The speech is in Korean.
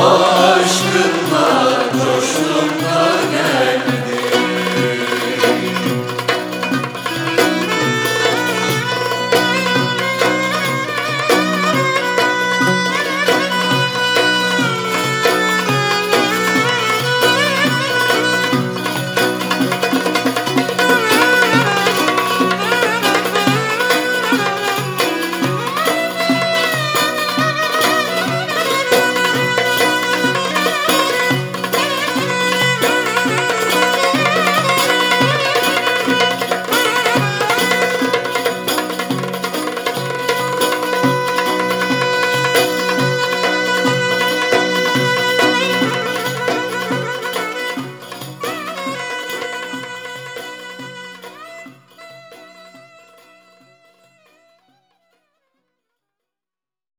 어.